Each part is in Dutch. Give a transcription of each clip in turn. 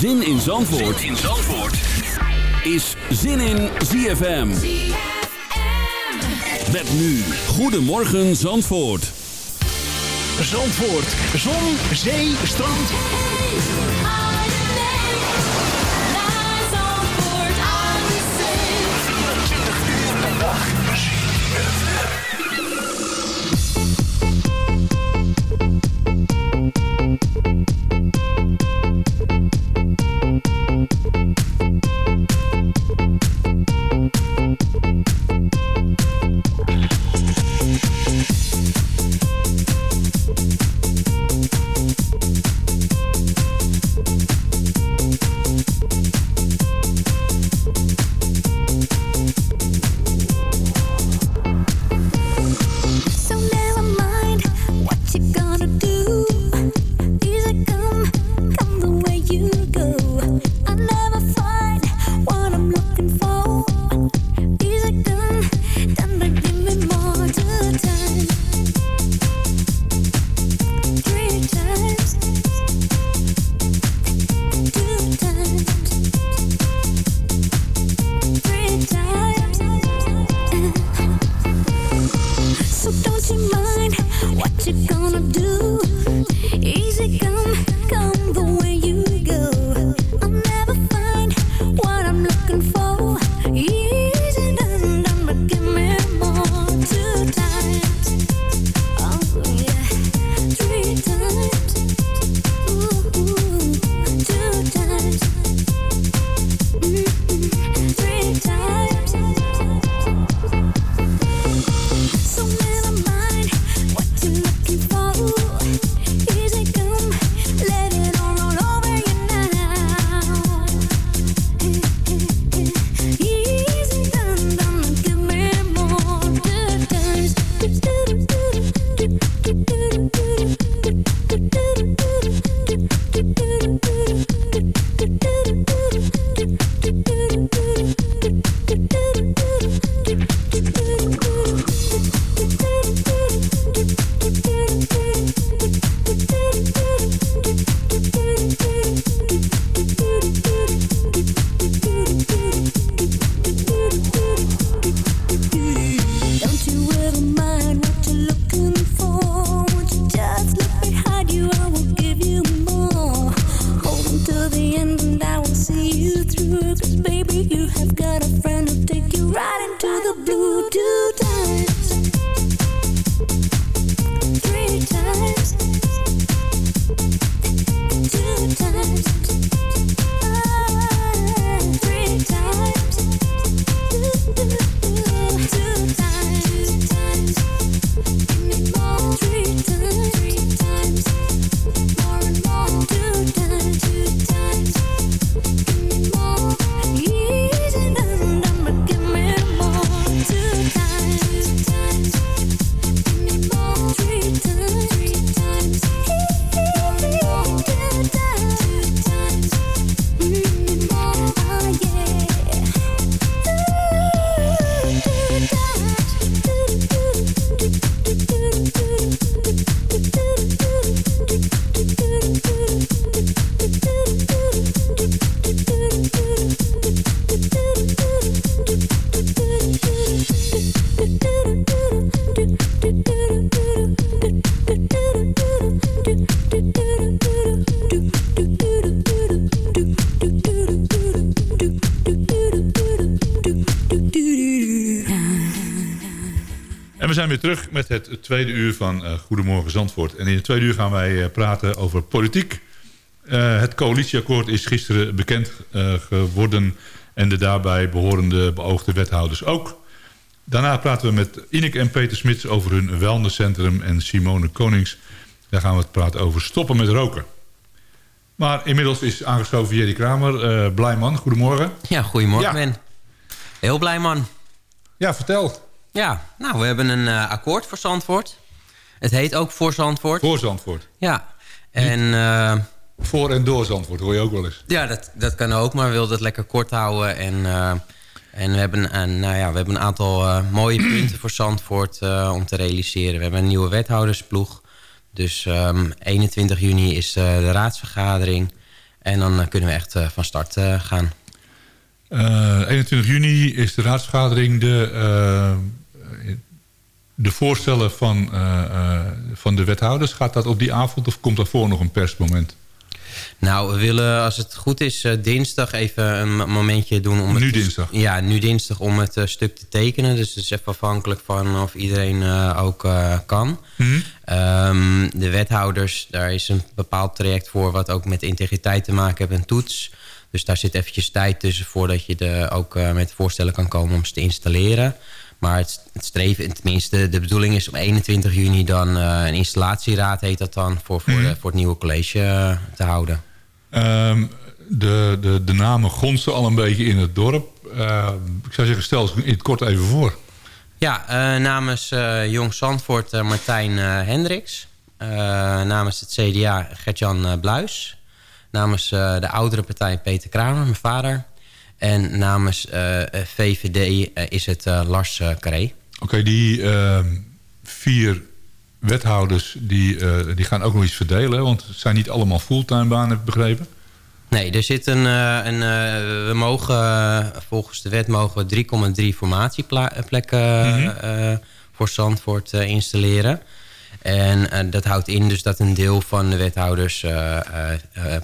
Zin in Zandvoort, zin in Zandvoort. is Zin in ZFM. Met nu, Goedemorgen Zandvoort. Zandvoort, zon, zee, strand. Zijn weer terug met het tweede uur van uh, Goedemorgen Zandvoort. En in het tweede uur gaan wij uh, praten over politiek. Uh, het coalitieakkoord is gisteren bekend geworden... en de daarbij behorende beoogde wethouders ook. Daarna praten we met Ineke en Peter Smits over hun wellnesscentrum... en Simone Konings, daar gaan we het praten over stoppen met roken. Maar inmiddels is aangeschoven Jerry Kramer. blij man, goedemorgen. Ja, goedemorgen ja. Ben. Heel blij man. Ja, vertel. Ja, nou, we hebben een uh, akkoord voor Zandvoort. Het heet ook Voor Zandvoort. Voor Zandvoort. Ja. En, uh, voor en door Zandvoort hoor je ook wel eens. Ja, dat, dat kan ook, maar we wilden het lekker kort houden. En, uh, en we, hebben een, nou ja, we hebben een aantal mooie punten voor Zandvoort om te realiseren. We hebben een nieuwe wethoudersploeg. Dus um, ehm, 21 juni is de raadsvergadering. En dan kunnen we echt van start gaan. 21 juni is de raadsvergadering. De, de voorstellen van, van de wethouders, gaat dat op die avond of komt daarvoor nog een persmoment? Nou, we willen als het goed is uh, dinsdag even een momentje doen. Om nu het, dinsdag? Ja, nu dinsdag om het uh, stuk te tekenen. Dus het is even afhankelijk van of iedereen uh, ook kan. Mm -hmm. um, de wethouders, daar is een bepaald traject voor... wat ook met integriteit te maken heeft, een toets. Dus daar zit eventjes tijd tussen voordat je de, ook met voorstellen kan komen om ze te installeren. Maar het, het, streven, tenminste de bedoeling is om 21 juni dan een installatieraad heet dat dan... voor, voor, Mhm. de, voor het nieuwe college te houden. Um, de, de, de namen gonsten al een beetje in het dorp. Uh, ik zou zeggen, stel in het kort even voor. Ja, namens Jong Zandvoort Martijn Hendricks. namens het CDA Gertjan Bluis. Namens de oudere partij Peter Kramer, mijn vader. En namens VVD is het Lars Carré. Oké, okay, die ehm, vier wethouders die, die gaan ook nog iets verdelen. Want het zijn niet allemaal fulltime banen, heb ik begrepen. Nee, er zit een... Een we mogen, volgens de wet mogen 3,3 formatieplekken mm -hmm. voor Zandvoort installeren. En dat houdt in dus dat een deel van de wethouders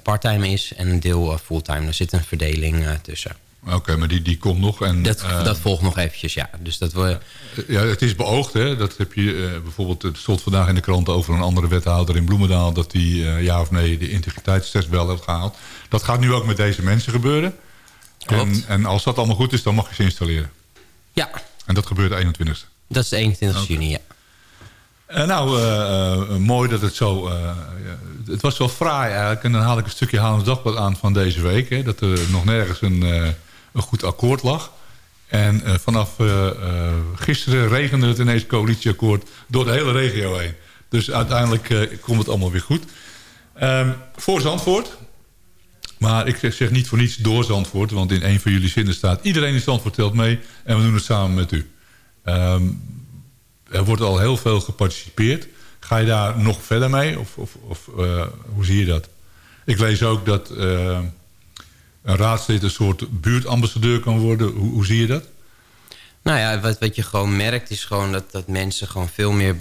parttime is... en een deel fulltime. Er zit een verdeling tussen. Oké, okay, maar die, die komt nog. En, dat, uh, dat volgt nog eventjes, ja. Dus dat we... ja, het is beoogd, hè. Dat heb je uh, bijvoorbeeld... Het stond vandaag in de krant over een andere wethouder in Bloemendaal... dat die uh, ja of nee de integriteitstest wel heeft gehaald. Dat gaat nu ook met deze mensen gebeuren. En, en, als dat allemaal goed is, dan mag je ze installeren. Ja. En dat gebeurt de 21ste? Dat is de 21 okay. juni, ja. Uh, nou, uh, uh, mooi dat het zo... het was wel fraai eigenlijk. En dan haal ik een stukje Haarlems Dagblad aan van deze week. Hè, dat er nog nergens een, een goed akkoord lag. En vanaf gisteren regende het ineens coalitieakkoord door de hele regio heen. Dus uiteindelijk komt het allemaal weer goed. Um, voor Zandvoort. Maar ik zeg, niet voor niets door Zandvoort. Want in een van jullie zinnen staat... iedereen in Zandvoort telt mee en we doen het samen met u. Um, er wordt al heel veel geparticipeerd. Ga je daar nog verder mee? Of, of, of hoe zie je dat? Ik lees ook dat uh, een raadslid een soort buurtambassadeur kan worden. Hoe, hoe zie je dat? Nou ja, wat, wat je gewoon merkt is gewoon dat, dat mensen gewoon veel meer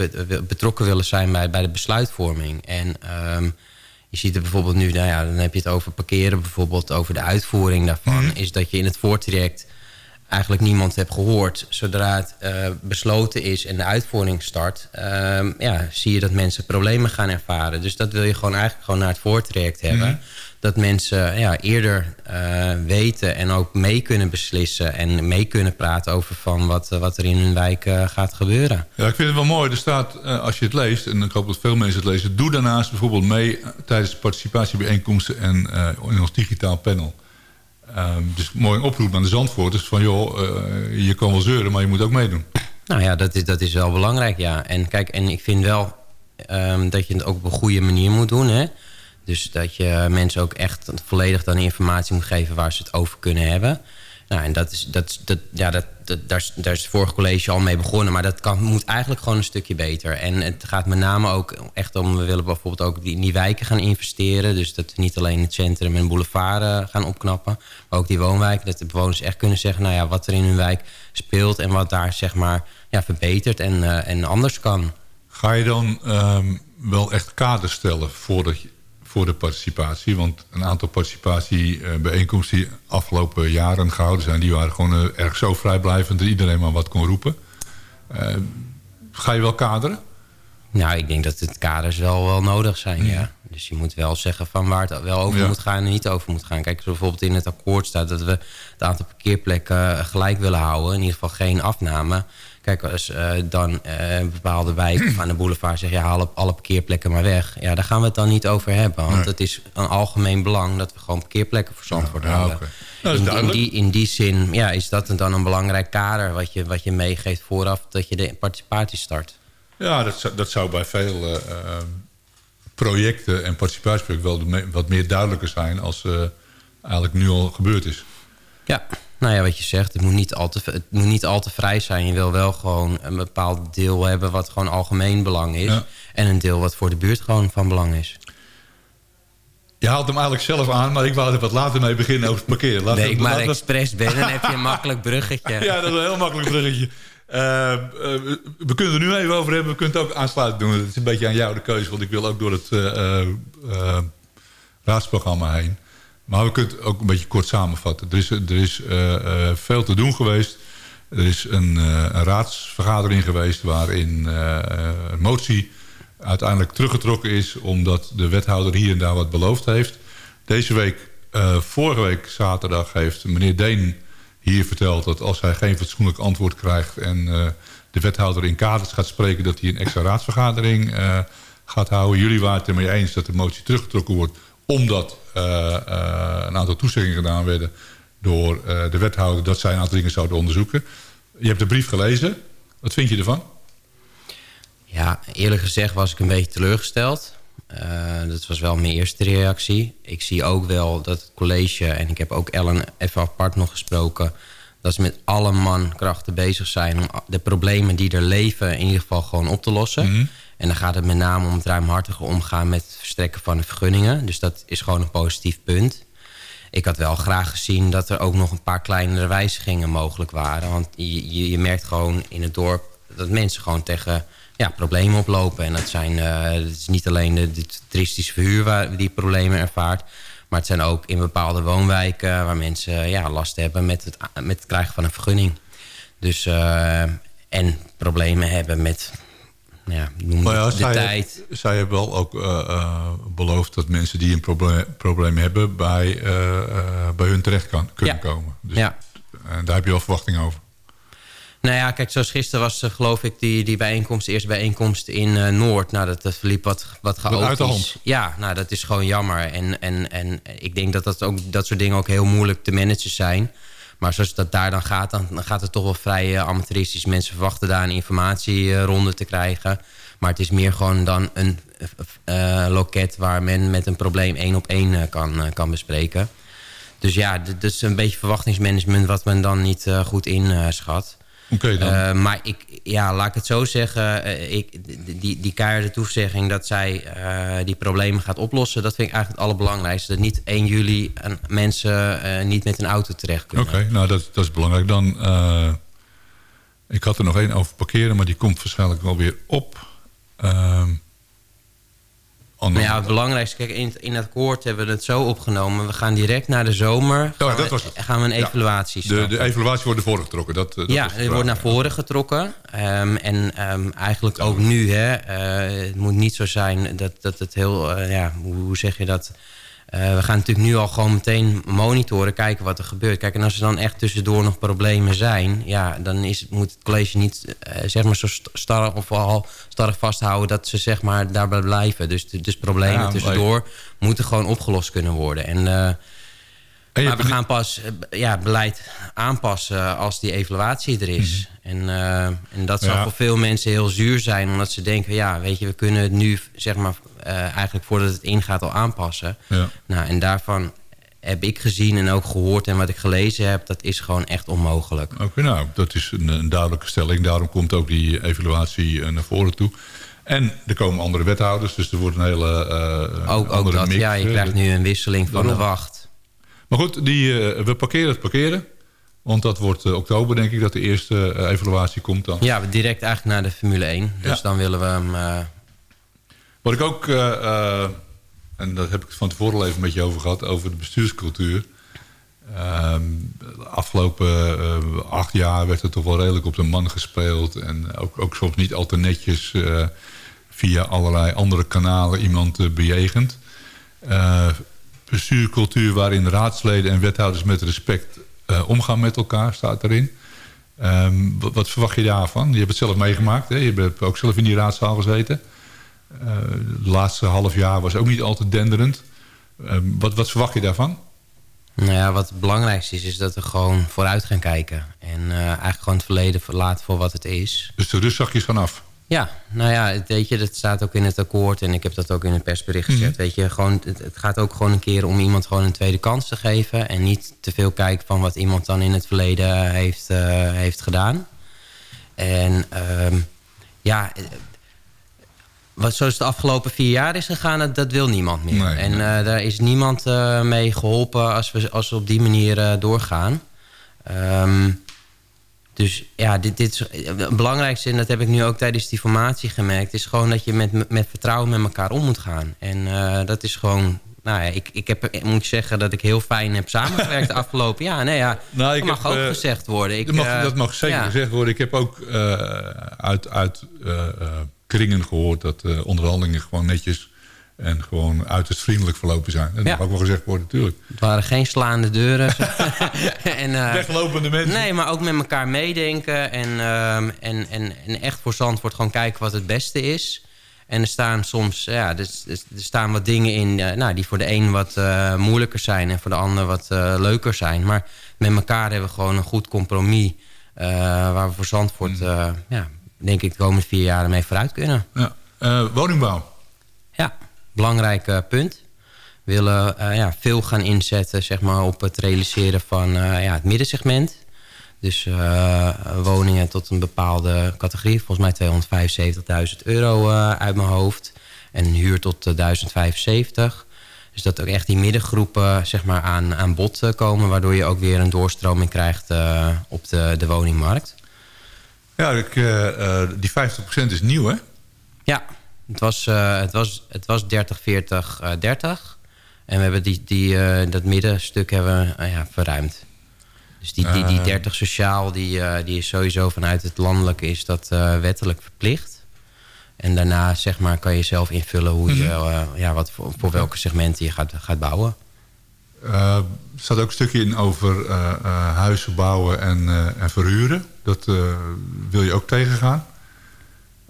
betrokken willen zijn bij, bij de besluitvorming. En um, je ziet er bijvoorbeeld nu, nou ja, dan heb je het over parkeren, bijvoorbeeld over de uitvoering daarvan. Mm -hmm. Is dat je in het voortraject eigenlijk niemand hebt gehoord. Zodra het uh, besloten is en de uitvoering start... Uh, ja, zie je dat mensen problemen gaan ervaren. Dus dat wil je gewoon eigenlijk gewoon naar het voortraject hebben. Mm -hmm. Dat mensen ja, eerder uh, weten en ook mee kunnen beslissen... en mee kunnen praten over van wat, wat er in hun wijk gaat gebeuren. Ja, ik vind het wel mooi. Er staat, als je het leest, en ik hoop dat veel mensen het lezen... doe daarnaast bijvoorbeeld mee tijdens participatiebijeenkomsten... en in ons digitaal panel... Dus mooi oproep aan de Zandvoorters van joh, je kan wel zeuren, maar je moet ook meedoen. Nou ja, dat is, dat is wel belangrijk, ja. En kijk, en ik vind wel um, dat je het ook op een goede manier moet doen, hè. Dus dat je mensen ook echt volledig dan informatie moet geven waar ze het over kunnen hebben. Nou, en dat is, dat, dat, ja, dat, dat, daar, is, daar is het vorige college al mee begonnen. Maar dat kan, moet eigenlijk gewoon een stukje beter. En het gaat met name ook echt om... we willen bijvoorbeeld ook in die wijken gaan investeren. Dus dat we niet alleen het centrum en boulevard uh, gaan opknappen... maar ook die woonwijken. Dat de bewoners echt kunnen zeggen... nou ja, wat er in hun wijk speelt... en wat daar zeg maar ja, verbetert en, uh, en anders kan. Ga je dan um, wel echt kaders stellen voordat je voor de participatie. Want een aantal participatiebijeenkomsten die afgelopen jaren gehouden zijn... die waren gewoon uh, erg zo vrijblijvend dat iedereen maar wat kon roepen. Uh, ga je wel kaderen? Nou, ik denk dat het kaders wel, wel nodig zijn, ja. ja. Dus je moet wel zeggen van waar het wel over ja. moet gaan en niet over moet gaan. Kijk, bijvoorbeeld in het akkoord staat dat we het aantal parkeerplekken gelijk willen houden. In ieder geval geen afname. Kijk, als uh, dan uh, een bepaalde wijk of aan de boulevard zegt... ja, haal alle parkeerplekken maar weg. Ja, daar gaan we het dan niet over hebben. Want nee. het is een algemeen belang dat we gewoon parkeerplekken voor Zandvoort ja, houden. Ja, okay. in, in, die, in die zin ja, is dat dan een belangrijk kader... wat je, wat je meegeeft vooraf dat je de participatie start. Ja, dat zou, dat zou bij veel uh, projecten en participatieprojecten... wel wat meer duidelijker zijn als eigenlijk nu al gebeurd is. Ja, nou ja, wat je zegt, het moet, niet al te, het moet niet al te vrij zijn. Je wil wel gewoon een bepaald deel hebben wat gewoon algemeen belang is. Ja. En een deel wat voor de buurt gewoon van belang is. Je haalt hem eigenlijk zelf aan, maar ik wou er wat later mee beginnen over het parkeren. Laat nee, ik maar laat- expres ben, dan heb je een makkelijk bruggetje. Ja, dat is een heel makkelijk bruggetje. Eh, eh, we kunnen er nu even over hebben. We kunnen het ook aansluitend doen. Het is een beetje aan jou de keuze. Want ik wil ook door het eh, raadsprogramma heen. Maar we kunnen het ook een beetje kort samenvatten. Er is, er is eh, eh, veel te doen geweest. Er is een, eh, raadsvergadering geweest... waarin een motie uiteindelijk teruggetrokken is... omdat de wethouder hier en daar wat beloofd heeft. Deze week, vorige week zaterdag... heeft meneer Deen hier verteld dat als hij geen fatsoenlijk antwoord krijgt... en de wethouder in kaders gaat spreken... dat hij een extra raadsvergadering gaat houden. Jullie waren het ermee eens dat de motie teruggetrokken wordt... omdat eh, eh, een aantal toezeggingen gedaan werden door eh, de wethouder... dat zij een aantal dingen zouden onderzoeken. Je hebt de brief gelezen. Wat vind je ervan? Ja, eerlijk gezegd was ik een beetje teleurgesteld. Dat was wel mijn eerste reactie. Ik zie ook wel dat het college, en ik heb ook Ellen even apart nog gesproken... dat ze met alle mankrachten bezig zijn om de problemen die er leven... in ieder geval gewoon op te lossen. En dan gaat het met name om het ruimhartige omgaan met het verstrekken van de vergunningen. Dus dat is gewoon een positief punt. Ik had wel graag gezien dat er ook nog een paar kleinere wijzigingen mogelijk waren. Want je, je, merkt gewoon in het dorp dat mensen gewoon tegen ja, problemen oplopen. En dat, zijn, eh, het is niet alleen de, de toeristische verhuur waar die problemen ervaart. Maar het zijn ook in bepaalde woonwijken waar mensen ja, last hebben met het, met het krijgen van een vergunning. Dus, eh, en problemen hebben met ja, noem Maar ja, de zij, tijd. zij hebben wel ook eh, eh, beloofd dat mensen die een probleem, probleem hebben... Bij, eh, bij hun terecht kan, kunnen Ja. komen. Dus, Ja. En daar heb je wel verwachting over. Nou ja, kijk, zoals gisteren was geloof ik die, die bijeenkomst, eerste bijeenkomst in Noord. Nou, dat, dat verliep wat, wat chaotisch. uit de hand. Ja, nou, dat is gewoon jammer. En, en, en ik denk dat dat, ook, dat soort dingen ook heel moeilijk te managen zijn. Maar zoals dat daar dan gaat, dan, gaat het toch wel vrij eh, amateuristisch. Mensen verwachten daar een informatieronde te krijgen. Maar het is meer gewoon dan een eh, loket waar men met een probleem één op één eh, kan, eh, kan bespreken. Dus ja, dat is een beetje verwachtingsmanagement wat men dan niet eh, goed inschat. Dan. Eh, maar ik, ja, laat ik het zo zeggen. eh, ik, die, die, keiharde toezegging dat zij eh, die problemen gaat oplossen... dat vind ik eigenlijk het allerbelangrijkste. Dat niet 1 juli mensen niet met een auto terecht kunnen. Oké, nou dat, dat is belangrijk. Dan, ik had er nog één over parkeren, maar die komt waarschijnlijk wel weer op. Ehm Maar ja, het belangrijkste, kijk, in, het- in het akkoord hebben we het zo opgenomen. We gaan direct naar de zomer gaan, Oh, dat we, was het. gaan we een Ja. evaluatie de, starten. de evaluatie wordt ervoor getrokken. Dat, eh, dat ja, de die wordt naar voren getrokken. Ehm, en ehm, eigenlijk ook nu, hè, eh, het moet niet zo zijn dat, dat het heel, eh, ja, hoe, hoe zeg je dat? Eh, we gaan natuurlijk nu al gewoon meteen monitoren, kijken wat er gebeurt. Kijk, en als er dan echt tussendoor nog problemen zijn... ja, dan is, moet het college niet eh, zeg maar zo st- starrig of al starrig vasthouden... dat ze zeg maar daarbij blijven. Dus, dus problemen Ja, tussendoor moeten gewoon opgelost kunnen worden. En... eh, En maar we gaan pas ja, beleid aanpassen als die evaluatie er is. En, eh, en dat zal Mhm. Ja. voor veel mensen heel zuur zijn. Omdat ze denken, ja, weet je, we kunnen het nu, zeg maar, eigenlijk voordat het ingaat al aanpassen. Ja. Nou, en daarvan heb ik gezien en ook gehoord en wat ik gelezen heb, dat is gewoon echt onmogelijk. Oké, nou, dat is een, een duidelijke stelling. Daarom komt ook die evaluatie eh, naar voren toe. En er komen andere wethouders, dus er wordt een hele eh, Ook, ook andere dat, mix. ja, je eh, krijgt nu een wisseling van de wacht. Maar goed, die, eh, we parkeren het parkeren. Want dat wordt eh, oktober, denk ik, dat de eerste eh, evaluatie komt dan. Ja, direct eigenlijk naar de Formule 1. Dus Ja. dan willen we hem... Wat ik ook, eh, en daar heb ik van tevoren al even met je over gehad... over de bestuurscultuur. Ehm, de afgelopen eh, acht jaar werd er toch wel redelijk op de man gespeeld. En ook, ook soms niet al te netjes via allerlei andere kanalen iemand bejegend. Bestuurscultuur waarin raadsleden en wethouders met respect omgaan met elkaar, staat erin. Ehm, wat, wat verwacht je daarvan? Je hebt het zelf meegemaakt, hè? je hebt ook zelf in die raadzaal gezeten. Uh, de laatste half jaar was ook niet altijd denderend. Uh, wat, wat, verwacht je daarvan? Nou ja, wat het belangrijkste is, is dat we gewoon vooruit gaan kijken. En uh, eigenlijk gewoon het verleden verlaten voor wat het is. Dus de rust zachtjes vanaf? Ja, nou ja, weet je, dat staat ook in het akkoord en ik heb dat ook in het persbericht gezet. Mm -hmm. Weet je, gewoon, het, het, gaat ook gewoon een keer om iemand gewoon een tweede kans te geven. En niet te veel kijken van wat iemand dan in het verleden heeft, uh, heeft gedaan. En um, ja, wat zoals het de afgelopen vier jaar is gegaan, dat, wil niemand meer. Nee, en eh, daar is niemand eh, mee geholpen als we, als we op die manier eh, doorgaan. Ehm, dus ja, dit, dit is, het belangrijkste, en dat heb ik nu ook tijdens die formatie gemerkt... is gewoon dat je met, met vertrouwen met elkaar om moet gaan. En dat is gewoon... Nou ja, ik, ik heb, moet ik zeggen dat ik heel fijn heb samengewerkt de afgelopen jaar. Nee, ja, Nou, ik dat mag heb, ook gezegd worden. Ik, dat, mag, dat mag zeker ja. gezegd worden. Ik heb ook uit, uit kringen gehoord dat eh, onderhandelingen gewoon netjes en gewoon uiterst vriendelijk verlopen zijn. Dat Ja. mag ook wel gezegd worden, natuurlijk. Het waren geen slaande deuren. en, eh, Weglopende mensen. Nee, maar ook met elkaar meedenken. En, ehm, en, en, en echt voor Zandvoort gewoon kijken wat het beste is. En er staan soms ja, er, er staan wat dingen in eh, nou, die voor de een wat moeilijker zijn... en voor de ander wat leuker zijn. Maar met elkaar hebben we gewoon een goed compromis... waar we voor Zandvoort, eh, ja, denk ik, de komende vier jaar mee vooruit kunnen. Ja. Eh, woningbouw. Ja, belangrijk eh, punt. We willen eh, ja, veel gaan inzetten zeg maar, op het realiseren van ja, het middensegment. Dus woningen tot een bepaalde categorie. Volgens mij 275.000 euro uit mijn hoofd. En een huur tot eh, 1075. Dus dat ook echt die middengroepen zeg maar, aan, aan bod komen... waardoor je ook weer een doorstroming krijgt op de, de woningmarkt. Ja, ik, eh, eh, die 50% is nieuw, hè? Ja, het was, eh, het was, het was 30, 40, eh 30. En we hebben die, die, dat middenstuk hebben ja, verruimd. Dus die, die, die Eh. 30 sociaal, die, die is sowieso vanuit het landelijke is dat wettelijk verplicht. En daarna zeg maar, kan je zelf invullen hoe je, eh, ja, wat voor, voor welke segmenten je gaat, gaat bouwen. Er staat ook een stukje in over huizen bouwen en, en verhuren. Dat eh, wil je ook tegengaan.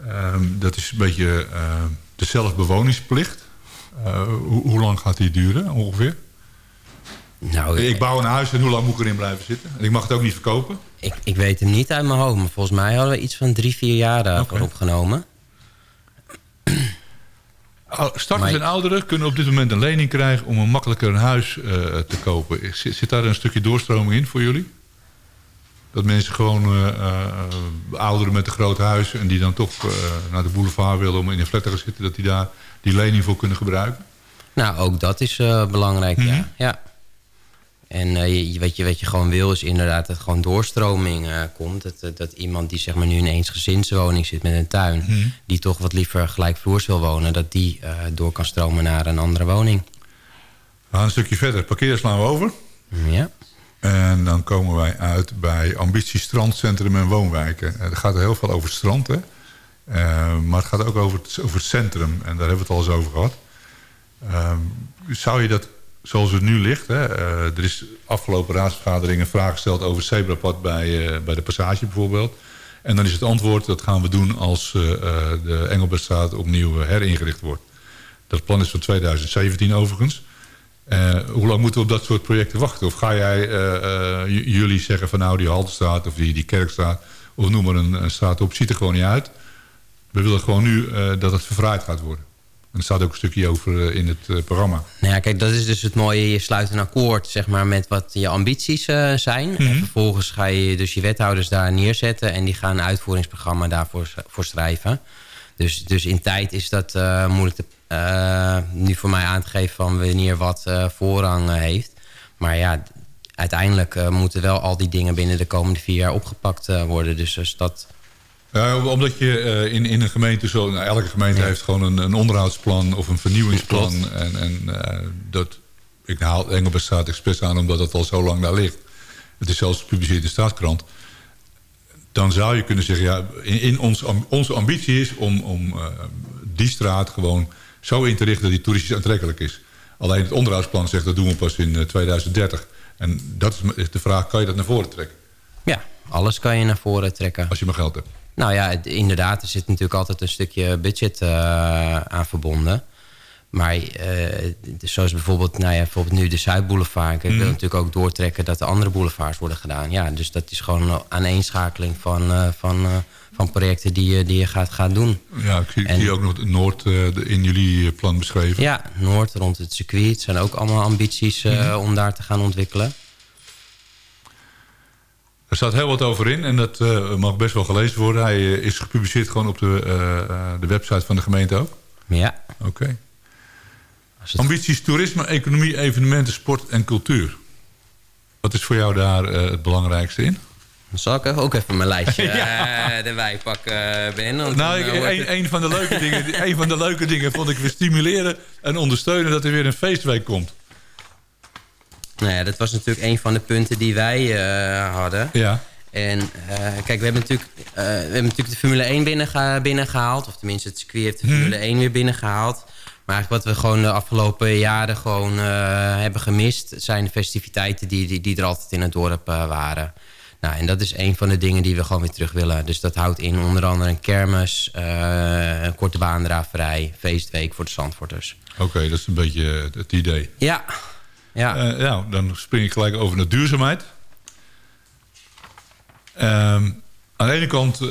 Ehm, dat is een beetje eh, de zelfbewoningsplicht. Eh, hoe, hoe lang gaat die duren ongeveer? Nou, Ik bouw een huis en hoe lang moet ik erin blijven zitten? En ik mag het ook niet verkopen. ik, ik weet hem niet uit mijn hoofd, maar volgens mij hadden we iets van drie, vier jaar daarvoor Oké. opgenomen. Starters en ouderen kunnen op dit moment een lening krijgen... om een makkelijker een huis te kopen. Zit, zit daar een stukje doorstroming in voor jullie? Dat mensen gewoon eh, eh, ouderen met een groot huis... en die dan toch eh, naar de boulevard willen om in een flat te gaan zitten... dat die daar die lening voor kunnen gebruiken? Nou, ook dat is belangrijk, Mhm. ja. ja. En je, wat, je, wat je gewoon wil is inderdaad dat gewoon doorstroming komt. Dat, dat, iemand die zeg maar, nu in een eensgezinswoning zit met een tuin... Mhm. die toch wat liever gelijkvloers wil wonen... dat die door kan stromen naar een andere woning. We gaan een stukje verder. Parkeer slaan we over. Ja. En dan komen wij uit bij Ambitie Strandcentrum en Woonwijken. Het gaat er heel veel over strand, hè? Eh, maar het gaat ook over het, over het centrum. En daar hebben we het al eens over gehad. Ehm, zou je dat, zoals het nu ligt... Hè, eh, er is afgelopen raadsvergadering een vraag gesteld over het zebrapad bij, eh, bij de Passage bijvoorbeeld. En dan is het antwoord, dat gaan we doen als eh, eh, de Engelbertstraat opnieuw eh, heringericht wordt. Dat plan is van 2017 overigens. Eh, hoe lang moeten we op dat soort projecten wachten? Of ga jij eh, eh, jullie zeggen van nou die Haltestraat of die, die Kerkstraat... of noem maar een, een straat op, ziet er gewoon niet uit. We willen gewoon nu dat het verfraaid gaat worden. En er staat ook een stukje over in het programma. Nou ja, kijk, dat is dus het mooie. Je sluit een akkoord zeg maar, met wat je ambities zijn. En vervolgens ga je dus je wethouders daar neerzetten... en die gaan een uitvoeringsprogramma daarvoor voor schrijven. Dus, dus in tijd is dat moeilijk te, nu voor mij aan te geven... van wanneer wat eh, voorrang eh, heeft. Maar ja, uiteindelijk eh, moeten wel al die dingen... binnen de komende vier jaar opgepakt eh, worden. Dus dat... Ja, omdat je eh, in, in een gemeente zo... Nou, elke gemeente heeft gewoon een, een onderhoudsplan of een vernieuwingsplan. Klopt. En, en eh, dat, ik haal Engelbertstraat expres aan omdat het al zo lang daar ligt. Het is zelfs gepubliceerd in de staatskrant. Dan zou je kunnen zeggen, ja, in, in ons, onze ambitie is om, om eh, die straat gewoon zo in te richten dat die toeristisch aantrekkelijk is. Alleen het onderhoudsplan zegt dat doen we pas in eh, 2030. En dat is de vraag, kan je dat naar voren trekken? Ja, alles kan je naar voren trekken. Als je maar geld hebt. Nou ja, het- inderdaad, er zit natuurlijk altijd een stukje budget eh, aan verbonden. Maar eh, zoals bijvoorbeeld, nou ja, bijvoorbeeld nu de Zuidboulevard. Ik wil natuurlijk ook doortrekken dat de andere boulevards worden gedaan. Ja, dus dat is gewoon een aaneenschakeling van, eh, van, eh, van projecten die je, die je gaat, gaat doen. Ja, ik zie, En- zie ook nog Noord eh, in jullie eh, plan beschreven. Ja, Noord rond het circuit. Het zijn ook allemaal ambities eh, om daar te gaan ontwikkelen. Er Er staat heel wat over in en dat mag best wel gelezen worden. Hij is gepubliceerd gewoon op de, de website van de gemeente ook? Ja. Oké. Ambities toerisme, economie, evenementen, sport en cultuur. Wat is voor jou daar het belangrijkste in? Zal ik ook even mijn lijstje ja. uh, erbij pakken, Ben. Nou, ik, een, een, van de leuke dingen, een van de leuke dingen vond ik weer stimuleren en ondersteunen dat er weer een feestweek komt. Nou ja, dat was natuurlijk een van de punten die wij uh, hadden. Ja. En uh, kijk, we hebben natuurlijk, we hebben natuurlijk de Formule 1 binnengehaald. Of tenminste, het circuit heeft de hmm. Formule 1 weer binnengehaald. Maar eigenlijk wat we gewoon de afgelopen jaren gewoon hebben gemist... zijn de festiviteiten die, die, die er altijd in het dorp waren. Nou, en dat is een van de dingen die we gewoon weer terug willen. Dus dat houdt in onder andere een kermis, uh, een korte baandraverij, feestweek voor de Zandvoorters. Oké, dat is een beetje het idee. Ja. ja. Uh, nou, dan spring ik gelijk over naar duurzaamheid. Um, aan de ene kant uh,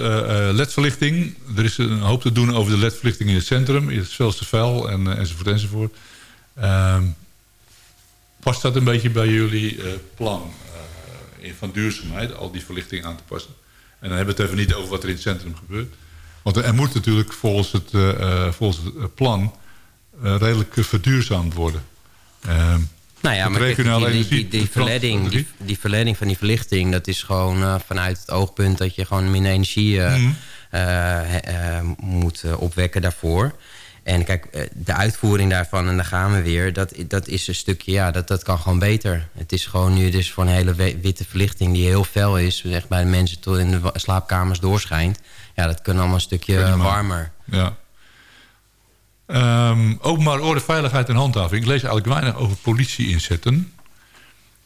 ledverlichting. Er is een hoop te doen over de ledverlichting in het centrum. Het Velstervel en, enzovoort enzovoort. Um, past dat een beetje bij jullie plan? Van duurzaamheid, al die verlichting aan te passen. En dan hebben we het even niet over wat er in het centrum gebeurt. Want er moet natuurlijk volgens het, uh, volgens het plan uh, redelijk verduurzaamd worden. Uh, nou ja, maar die, die, die, die, verleiding, die, die verleiding van die verlichting... dat is gewoon vanuit het oogpunt dat je gewoon minder energie mm. moet opwekken daarvoor. En kijk, eh, de uitvoering daarvan, en daar gaan we weer... dat, dat is een stukje, ja, dat, dat kan gewoon beter. Het is gewoon nu dus voor een hele witte verlichting... die heel fel is, echt bij de mensen tot in de slaapkamers doorschijnt. Ja, dat kan allemaal een stukje warmer. Ja. Um, openbare orde, veiligheid en handhaving. Ik lees eigenlijk weinig over politie inzetten.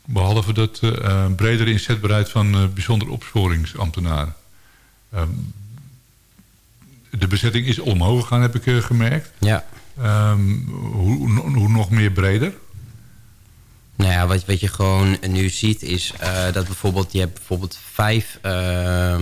Behalve dat uh, bredere inzetbaarheid van uh, bijzonder opsporingsambtenaren. Um, de bezetting is omhoog gegaan, heb ik uh, gemerkt. Ja. Um, hoe, hoe, nog meer breder? Nou ja, wat, wat je gewoon nu ziet is uh, dat bijvoorbeeld... je hebt bijvoorbeeld vijf uh,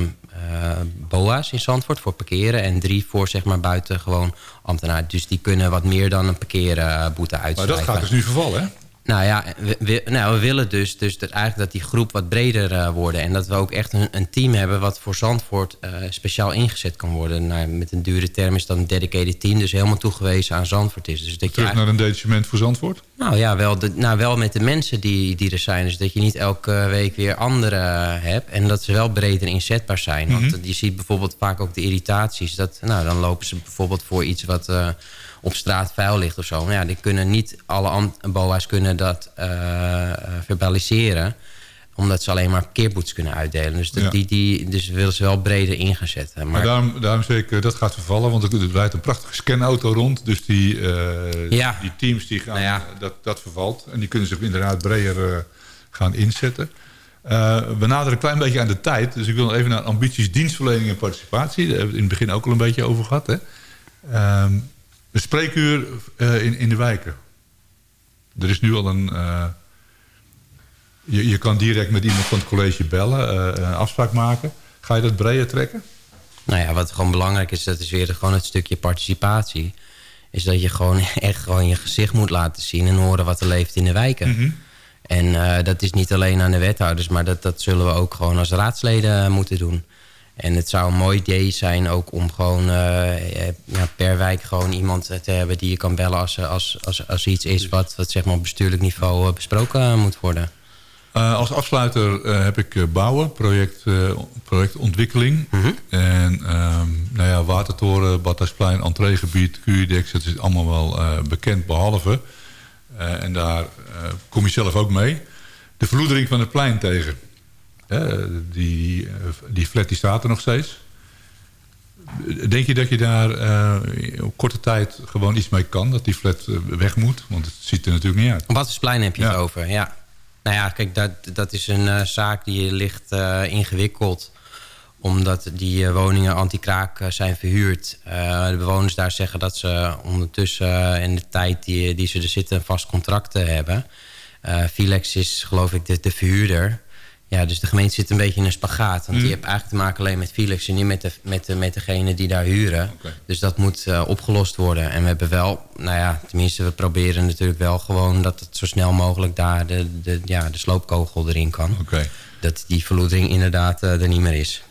BOA's in Zandvoort voor parkeren... en drie voor zeg maar buiten gewoon ambtenaren. Dus die kunnen wat meer dan een parkeerboete uitschrijven. Maar dat gaat dus nu vervallen, hè? Nou ja, we, nou, we willen dus, dus dat eigenlijk dat die groep wat breder uh, wordt. En dat we ook echt een, een team hebben wat voor Zandvoort uh, speciaal ingezet kan worden. Nou, met een dure term is dat een dedicated team. Dus helemaal toegewezen aan Zandvoort is. Dus dat Terug je naar een detachement voor Zandvoort? Nou ja, wel, de, nou, wel met de mensen die, die er zijn. Dus dat je niet elke week weer anderen hebt. En dat ze wel breder inzetbaar zijn. Want mhm. je ziet bijvoorbeeld vaak ook de irritaties. Dat, nou, dan lopen ze bijvoorbeeld voor iets wat... Uh, op straat vuil ligt of zo. Nou ja, die kunnen niet, alle BOA's kunnen dat uh, verbaliseren omdat ze alleen maar parkeerboetes kunnen uitdelen. Dus, die, die, dus willen ze wel breder in gaan zetten. Maar, maar daarom, daarom zeker, dat gaat vervallen. Want er rijdt een prachtige scanauto rond. Dus die, uh, ja. die teams die gaan, nou ja. dat, dat vervalt. En die kunnen zich inderdaad breder uh, gaan inzetten. Uh, we naderen een klein beetje aan de tijd. Dus ik wil even naar ambities, dienstverlening en participatie. Daar hebben we het in het begin ook al een beetje over gehad. Hè? Uh, een spreekuur uh, in, in de wijken. Er is nu al een... Uh, je, je kan direct met iemand van het college bellen, uh, een afspraak maken. Ga je dat breder trekken? Nou ja, wat gewoon belangrijk is, dat is weer gewoon het stukje participatie. Is dat je gewoon echt gewoon je gezicht moet laten zien en horen wat er leeft in de wijken. Mm -hmm. En uh, dat is niet alleen aan de wethouders, maar dat, dat zullen we ook gewoon als raadsleden moeten doen. En het zou een mooi idee zijn ook om gewoon uh, ja, per wijk gewoon iemand te hebben die je kan bellen als, als, als, als iets is wat, wat zeg maar op bestuurlijk niveau besproken moet worden. Uh, als afsluiter uh, heb ik bouwen, project, projectontwikkeling. Mm -hmm. En um, nou ja, Watertoren, Badhuisplein, entreegebied, QIDEX, dat is allemaal wel bekend behalve. en daar kom je zelf ook mee. De verloedering van het plein tegen die, die flat die staat er nog steeds. Denk je dat je daar uh, op korte tijd gewoon iets mee kan? Dat die flat eh, weg moet? Want het ziet er natuurlijk niet uit. Wat is plein heb je het over? Ja. Nou ja, kijk, dat, dat is een uh, zaak die ligt ingewikkeld. Omdat die woningen anti-kraak zijn verhuurd. de bewoners daar zeggen dat ze ondertussen in de tijd die, die ze er zitten... vast contracten hebben. Filex is geloof ik de, de verhuurder ja, dus de gemeente zit een beetje in een spagaat. Want Mm. die hebt eigenlijk te maken alleen met Felix... en niet met, de, met, de, met degene die daar huren. Dus dat moet eh, opgelost worden. En we hebben wel, nou ja, tenminste... we proberen natuurlijk wel gewoon... dat het zo snel mogelijk daar de, de, ja, de sloopkogel erin kan. Oké. Dat die verloedering inderdaad eh, er niet meer is.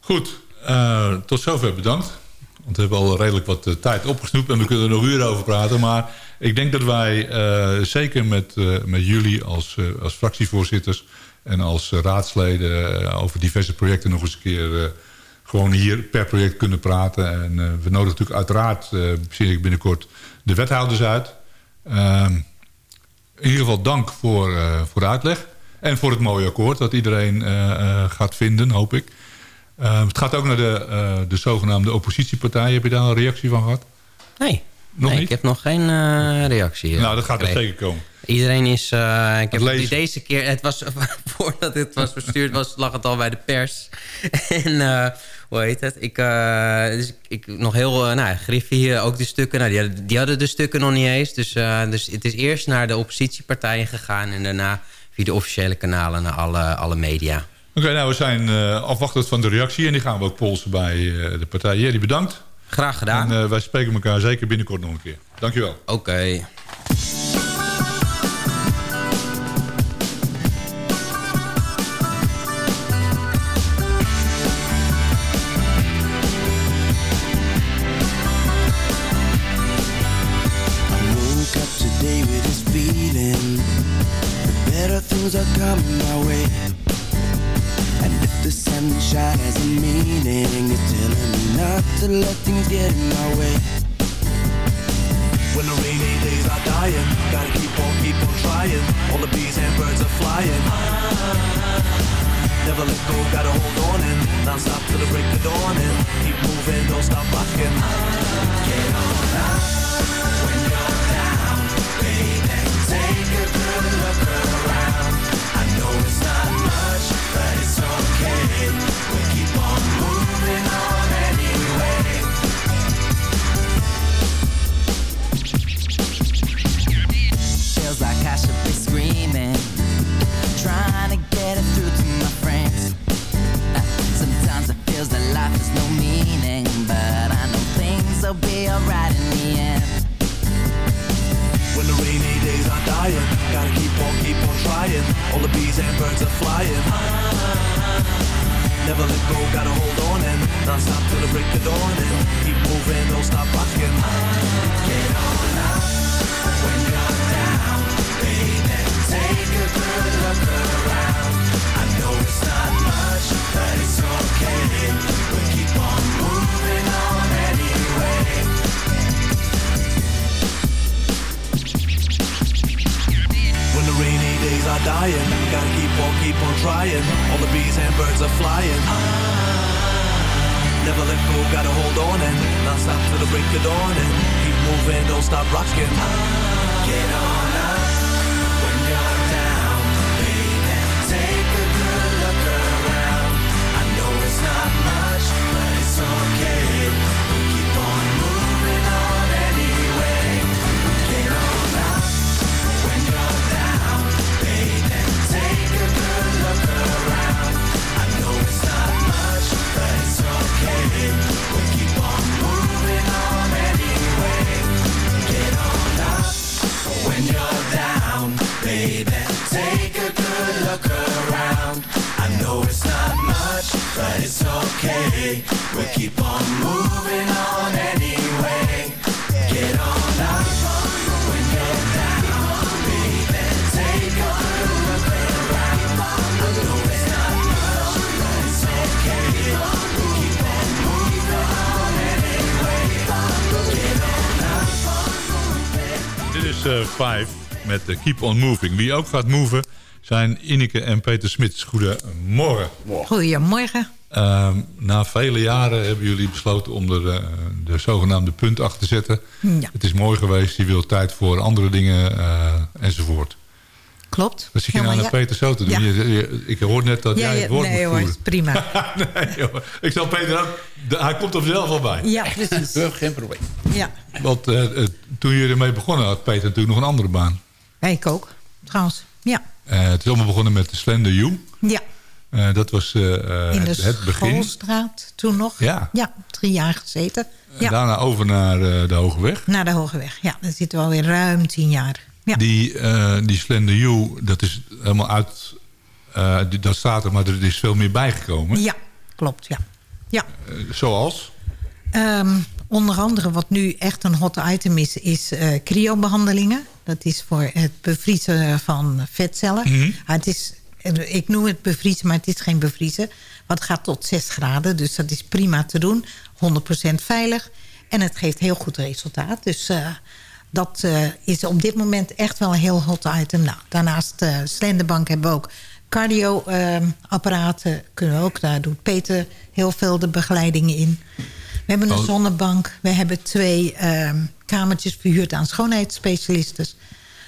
Goed, eh, tot zover bedankt. Want we hebben al redelijk wat tijd opgesnoept en we kunnen er nog uren over praten. Maar ik denk dat wij zeker met, met jullie als, als fractievoorzitters en als eh, raadsleden eh, over diverse projecten nog eens een keer eh, gewoon hier per project kunnen praten. En we nodigen natuurlijk uiteraard, zie ik binnenkort, de wethouders uit. Ehm, in ieder geval dank voor, voor de uitleg. En voor het mooie akkoord dat iedereen gaat vinden, hoop ik. Eh, het gaat ook naar de, de zogenaamde oppositiepartij. Heb je daar een reactie van gehad? Nee, Nog nee niet? ik heb nog geen eh, reactie. nou, dat gaat er zeker komen. Iedereen is... eh, ik heb die deze keer... Het was, voordat het was verstuurd was, lag het al bij de pers. en eh, hoe heet het? Ik, dus ik, nog heel... nou, Griffie, ook de stukken. Nou, die, hadden, die hadden de stukken nog niet eens. Dus, dus het is eerst naar de oppositiepartijen gegaan... en daarna via de officiële kanalen naar alle, alle media. Oké, nou, we zijn afwachtend van de reactie. En die gaan we ook polsen bij de partij. Jerry, bedankt. Graag gedaan. En eh, wij spreken elkaar zeker binnenkort nog een keer. Dankjewel. Oké. I woke up today with this feeling that better things are coming my way. And if the sunshine has a meaning, it's not to let things get in my way. When the rainy days are dying, gotta keep on, keep on trying. All the bees and birds are flying. Never let go, gotta hold on and non-stop till the break of dawn and keep moving, don't stop rocking. Get on up when you're down, baby. Take a good look around. Eh, 5 met de Keep On Moving. Wie ook gaat moven zijn Ineke en Peter Smits. Goedemorgen. Goedemorgen. Ehm, na vele jaren hebben jullie besloten om er eh, de zogenaamde punt achter te zetten. Ja. Het is mooi geweest, je wil tijd voor andere dingen enzovoort. Klopt. Zit je nou naar. Peter zo te doen? Ja. Je- je- ik hoor net dat Ja, jij het woord nee moet hoor, voeren. prima. nee, joh. Ik zal Peter hij komt er zelf al bij. Ja, precies. Geen probleem. Ja. Want eh, eh, toen je ermee begonnen had Peter natuurlijk nog een andere baan. Ja, ik ook, trouwens. Ja. Eh, het is allemaal begonnen met de Slender U. Ja, Eh, dat was eh, eh, in de het, het begin. Schoolstraat toen nog. Ja. Ja, drie jaar gezeten. En Ja, Daarna over naar eh, de Hoge Weg. naar de Hoge Weg. Ja, dan zitten we alweer ruim tien jaar. Ja, Die, eh, die Slender U, dat is helemaal uit... eh, dat staat er, maar er is veel meer bijgekomen. ja klopt, ja. Ja, Eh, zoals? Ehm, onder andere wat nu echt een hot item is, is eh cryobehandelingen. Dat is voor het bevriezen van vetcellen. Mhm. Ah, het is, ik noem het bevriezen, maar het is geen bevriezen. Want het gaat tot 6 graden, dus dat is prima te doen. 100% veilig. En het geeft heel goed resultaat. Dus dat eh, is op dit moment echt wel een heel hot item. Nou, daarnaast uh, Slenderbank hebben we ook cardio-apparaten. kunnen we ook, daar doet Peter heel veel de begeleiding in. We hebben een Oh. zonnebank. We hebben twee ehm, kamertjes verhuurd aan schoonheidsspecialisten.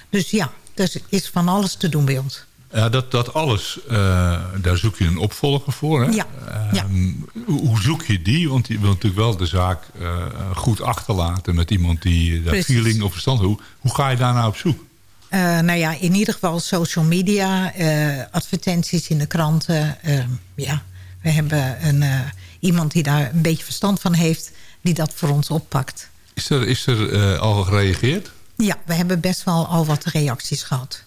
Dus ja, er is van alles te doen bij ons. Ja, dat, dat alles, eh, daar zoek je een opvolger voor. Hè? Ja, ja. Ehm, hoe, zoek je die? Want je wil natuurlijk wel de zaak eh, goed achterlaten... met iemand die daar Precies. feeling of verstand... Hoe, hoe ga je daar nou op zoek? Eh, nou ja, in ieder geval social media, eh, advertenties in de kranten. ehm, ja, we hebben een, eh, iemand die daar een beetje verstand van heeft... die dat voor ons oppakt. Is er, is er eh, al gereageerd? Ja, we hebben best wel al wat reacties gehad.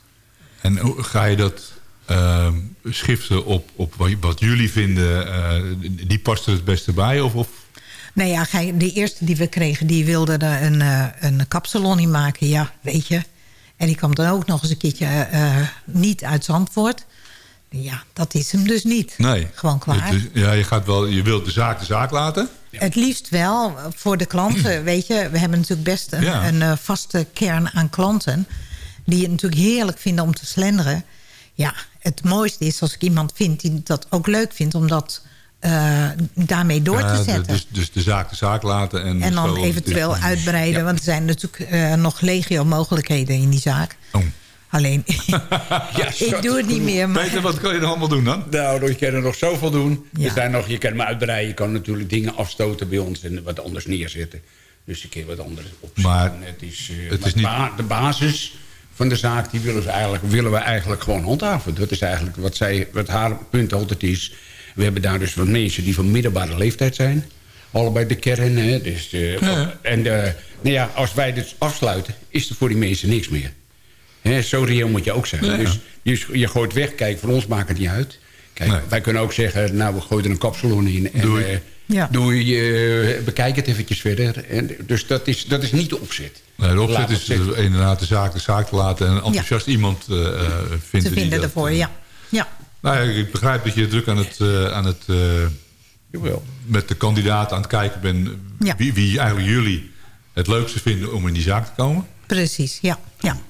En ga je dat ehm, schiften op, op wat, jullie vinden? eh, die past er het beste bij? Of, of Nou ja, de eerste die we kregen, die wilde er een, eh, een kapsalon in maken. Ja, weet je. En die kwam dan ook nog eens een keertje eh, niet uit Zandvoort. Ja, dat is hem dus niet. nee? Gewoon klaar. Dus- ja, je, gaat wel, je wilt de zaak de zaak laten? Het liefst wel voor de klanten. Weet je, we hebben natuurlijk best een, Ja. een vaste kern aan klanten... die het natuurlijk heerlijk vinden om te slenderen. Ja, het mooiste is als ik iemand vind die dat ook leuk vindt... om dat eh, daarmee door Ja, te de- zetten. dus, dus de zaak de zaak laten. En, En dan eventueel uitbreiden. Want er zijn natuurlijk eh, nog legio mogelijkheden in die zaak. Oh. Alleen, Ja, ik doe het niet meer. Maar Peter, wat kan je er allemaal doen dan? Nou, je kan er nog zoveel doen. Ja. Er zijn nog, je kan hem uitbreiden. Je kan natuurlijk dingen afstoten bij ons en wat anders neerzetten. Dus een keer wat anders opzetten. Maar het is, eh, het maar is niet- ba- de basis van de zaak die willen, ze eigenlijk, willen we eigenlijk gewoon handhaven. Dat is eigenlijk wat, zij, wat haar punt altijd is. We hebben daar dus wat mensen die van middelbare leeftijd zijn. Allebei de kern. Hè, dus, En nou ja, als wij dit afsluiten, is er voor die mensen niks meer. Hè, zo reëel moet je ook zijn. Ja. Dus je, je gooit weg. Kijk, voor ons maakt het niet uit. Kijk, Nee. wij kunnen ook zeggen, nou, we gooien er een kapsalon in. En, eh, Ja. doei, eh, bekijk het eventjes verder. En, dus dat is, dat is niet de opzet. Nee, de opzet is eh, inderdaad de zaak de zaak te laten... en enthousiast iemand eh, eh, vinden te vinden dat, ervoor, eh, ja. ja. Nou ja, ik begrijp dat je druk aan het, eh, aan het Jawel. met de kandidaat aan het kijken bent... Ja. Wie, wie eigenlijk jullie het leukste vinden om in die zaak te komen. Precies, ja. ja. Dat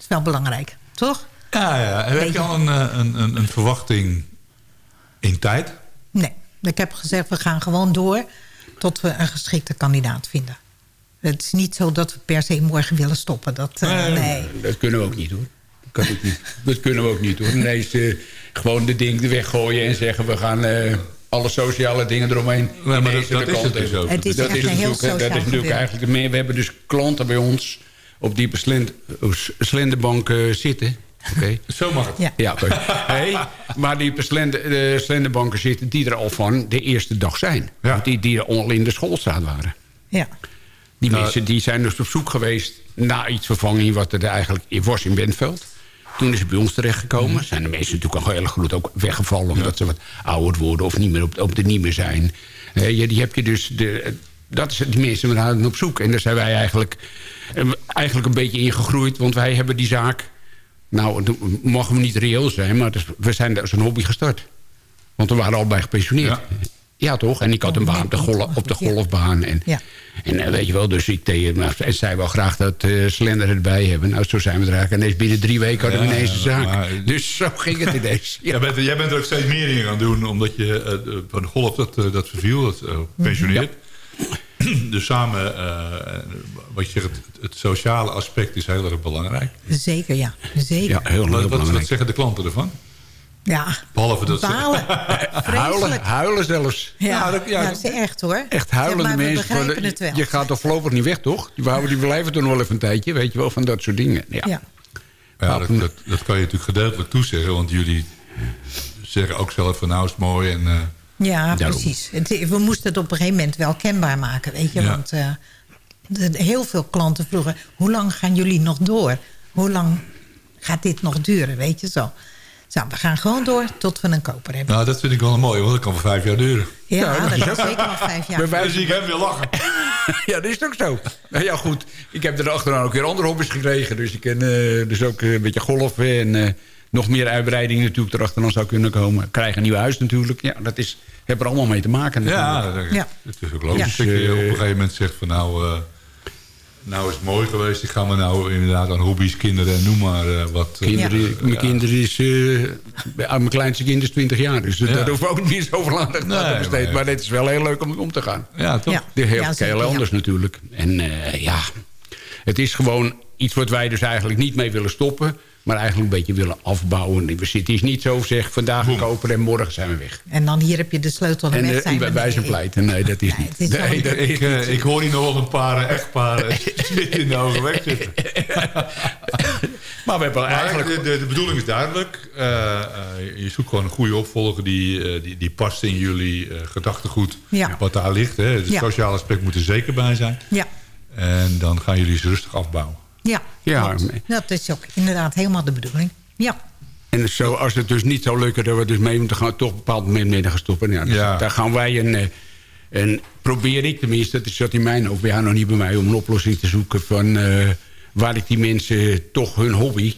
is wel belangrijk, toch? Ja, ja. En heb je je- al een, een, een, een verwachting in tijd? Nee, ik heb gezegd, we gaan gewoon door... tot we een geschikte kandidaat vinden. Het is niet zo dat we per se morgen willen stoppen. Dat, eh, Nee. nee. Dat kunnen we ook niet hoor. Dat, kan ook niet. dat kunnen we ook niet hoor. Nee, eh, gewoon de ding weggooien en zeggen we gaan eh, alle sociale dingen eromheen. maar dat- aan dat is het dus ook. Het is dat is een heel natuurlijk, dat is natuurlijk eigenlijk meer. We hebben dus klanten bij ons op die beslind, s- slenderbank eh, zitten. Oké. Zo mag het. Ja. Hey, maar die slender, de slenderbanken zitten die er al van de eerste dag zijn. Ja. Want Die, die al in de schoolstraat waren. Ja. Die Nou, mensen die zijn dus op zoek geweest naar iets vervanging... wat er eigenlijk was in Bentveld. Toen is het bij ons terechtgekomen. Mhm. Zijn de mensen natuurlijk al heel erg goed ook weggevallen... omdat ze wat ouder worden of niet meer op, op de niet meer zijn. Eh, je, die heb je dus... De, dat is die mensen waren op zoek. En daar zijn wij eigenlijk, eh, eigenlijk een beetje ingegroeid. Want wij hebben die zaak... Nou, het mag we niet reëel zijn... maar dus, we zijn als een hobby gestart. Want we waren al bij gepensioneerd. Ja. Ja. toch? En ik had een Oh, baan op de, op de ja. golfbaan. En, Ja. en eh, weet je wel, dus ik deed, maar, en zij wel graag dat eh Slender erbij hebben. Nou, zo zijn we er eigenlijk. En ineens binnen drie weken hadden we Ja, ineens een zaak. maar- dus zo ging het ineens. Ja. Jij, bent, jij bent er ook steeds meer dingen gaan doen... omdat je eh, van de golf dat, dat verviel, dat pensioneert. Dus samen, eh, wat je zegt, het, het sociale aspect is heel erg belangrijk. Zeker, ja. Zeker. Ja, heel, heel Wat, wat, zeggen de klanten ervan? Ja. Behalve dat ze... Huilen, huilen zelfs. Ja, Ja, dat- ja, ja, dat is echt hoor. Echt huilende mensen. het wel. Je gaat toch voorlopig niet weg, toch? Die, houden- die blijven toch nog wel even een tijdje, weet je wel, van dat soort dingen. Ja. Ja. Ja, dat, dat, dat kan je natuurlijk gedeeltelijk toezeggen. Want jullie zeggen ook zelf van nou is het mooi. En, eh, Ja, Daarom. precies. We moesten het op een gegeven moment wel kenbaar maken, weet je. Ja. Want eh, heel veel klanten vroegen... hoe lang gaan jullie nog door? Hoe lang gaat dit nog duren, weet je zo? Zo, we gaan gewoon door tot we een koper hebben. nou, dat vind ik wel mooi, want dat kan voor vijf jaar duren. Ja, dat kan zeker wel vijf jaar. Bij wijze zie ik hem weer lachen. Ja, dat is ook zo. Nou ja, goed. Ik heb er achteraan ook weer andere hobby's gekregen. Dus ik ken eh, dus ook eh, een beetje golfen en eh, nog meer uitbreiding natuurlijk erachteraan zou kunnen komen. Ik krijg een nieuw huis natuurlijk. Ja, dat is, heeft er allemaal mee te maken. Ja, dat, Ja. het is ook logisch Ja. dat je op een gegeven moment zegt van nou... eh, nou is het mooi geweest. Ik ga me nou inderdaad aan hobby's, kinderen en noem maar eh, wat... eh, Kinderen, Mijn kinderen is... eh, mijn kleinste kind is 20 jaar. Dus Ja. daar hoeven we ook niet zoveel aandacht aan Nee, te besteden. maar- Maar het is wel heel leuk om om te gaan. Ja, toch? Heel, heel ja. anders natuurlijk. En eh, ja, het is gewoon iets wat wij dus eigenlijk niet mee willen stoppen. Maar eigenlijk een beetje willen afbouwen. We zitten hier niet zo zeg, vandaag kopen en morgen zijn we weg. En dan hier heb je de sleutel en En weg eh, zijn we. wij zijn pleiten. Nee, dat is Nee, niet. het is nee, is Ik, eh, ik hoor hier nog wel een paar eh, echtparen zitten in de hoge weg zitten. Maar we hebben Maar eigenlijk... de, de, de bedoeling is duidelijk. Eh, eh, je zoekt gewoon een goede opvolger die, eh, die, die past in jullie eh, gedachtegoed. Ja. Wat daar ligt. Hè. Het Ja. sociale aspect moet er zeker bij zijn. Ja, En dan gaan jullie ze rustig afbouwen. Ja, Ja, dat is ook inderdaad helemaal de bedoeling. Ja, En zo, als het dus niet zou lukken dat we dus mee moeten gaan... toch op een bepaald moment mee gaan stoppen. Ja, dus Ja. Daar gaan wij een... eh, En probeer ik tenminste, dat is zat in mijn hoofd... ja, nog niet bij mij, om een oplossing te zoeken... van eh, waar ik die mensen toch hun hobby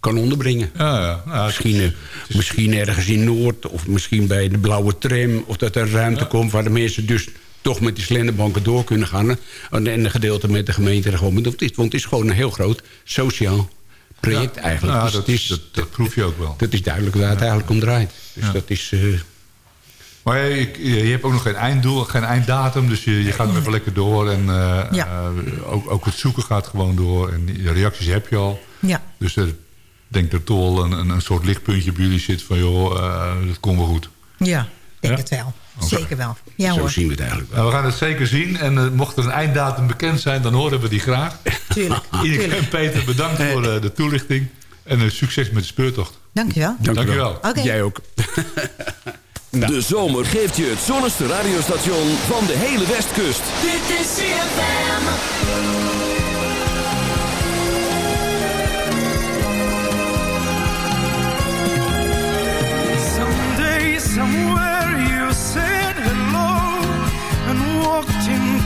kan onderbrengen. Ja, ja. Nou, Misschien, eh, misschien ergens in Noord, of misschien bij de blauwe tram... of dat er ruimte komt waar de mensen dus toch met die slenderbanken door kunnen gaan. En, en een gedeelte met de gemeente er gewoon... Want het is, want het is gewoon een heel groot sociaal project ja. eigenlijk. Ja, Dus dat, is, dat, dat proef je ook wel. dat is duidelijk waar het eigenlijk om draait. Dus Ja. dat is... eh, Maar je, je je hebt ook nog geen einddoel, geen einddatum. Dus je, je gaat nog even lekker door. En eh, Ja. eh, ook, ook het zoeken gaat gewoon door. En de reacties heb je al. ja, Dus er, ik denk dat er toch wel een, een, een soort lichtpuntje bij jullie zit. Van joh, eh, dat komt wel goed. ja, ik denk Ja? het wel. Oké. Zeker wel. Ja zo hoor, zien we het eigenlijk wel. Nou, we gaan het zeker zien. En eh, mocht er een einddatum bekend zijn, dan horen we die graag. tuurlijk. Tuurlijk. en Peter, bedankt voor eh, de toelichting. En eh, succes met de speurtocht. Dankjewel. Dank u Dankjewel. Oké. Jij ook. De zomer geeft je het zonnigste radiostation van de hele Westkust. Dit is CFM.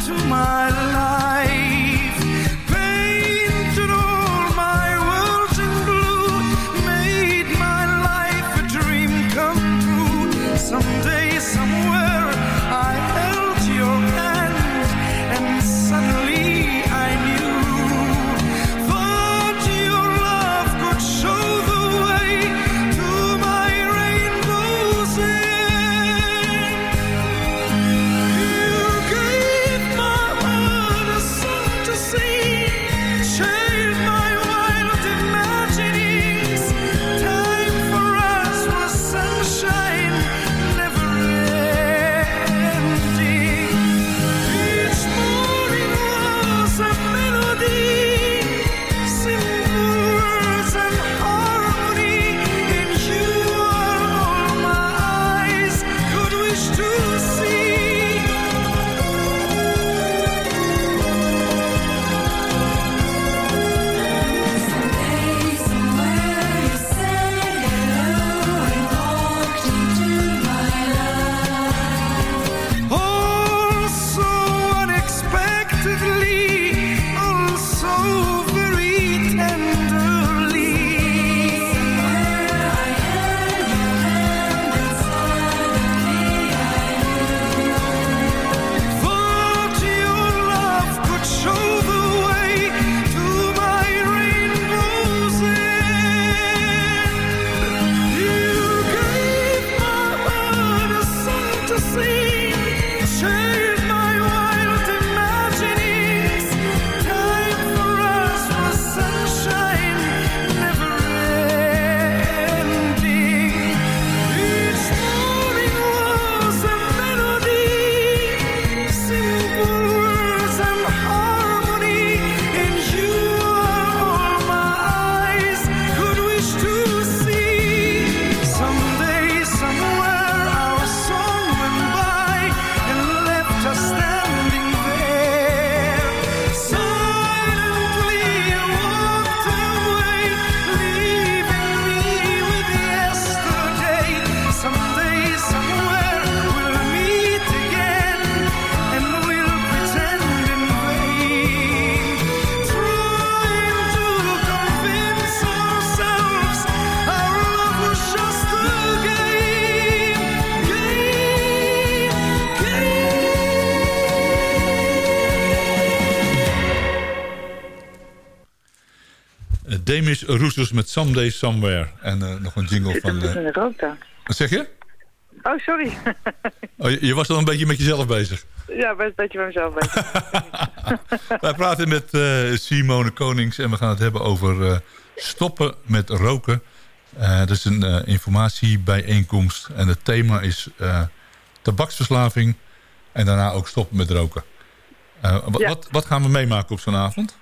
Into my life. Demis Roussos met Someday Somewhere. En eh, nog een jingle van... er eh, daar? wat zeg je? Oh, sorry. Oh, je, je was al een beetje met jezelf bezig. ja, best een beetje bij mezelf bezig. Wij praten met eh, Simone Konings en we gaan het hebben over eh, stoppen met roken. Eh, dat is een eh, informatiebijeenkomst en het thema is eh, tabaksverslaving en daarna ook stoppen met roken. Eh, Ja. wat, wat gaan we meemaken op zo'n avond?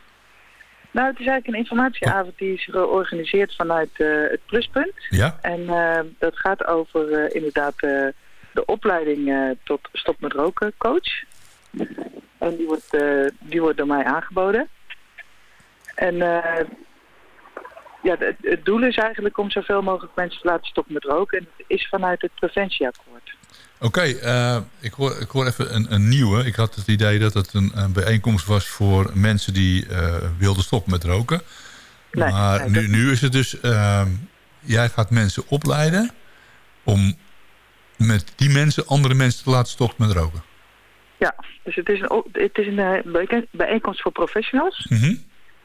Nou, het is eigenlijk een informatieavond die is georganiseerd vanuit eh, het Pluspunt. Ja? En eh, dat gaat over eh, inderdaad de opleiding tot stop met roken coach. En die wordt, die wordt door mij aangeboden. En ja, het, het doel is eigenlijk om zoveel mogelijk mensen te laten stoppen met roken. En het is vanuit het preventieakkoord. Oké, eh, ik, hoor, ik hoor even een, een nieuwe. Ik had het idee dat het een, een bijeenkomst was voor mensen die eh, wilden stoppen met roken. Nee, maar nee, nu, dat- nu is het dus, ehm, jij gaat mensen opleiden om met die mensen andere mensen te laten stoppen met roken. Ja, dus het is een, het is een eh, bijeen- bijeenkomst voor professionals. Mhm.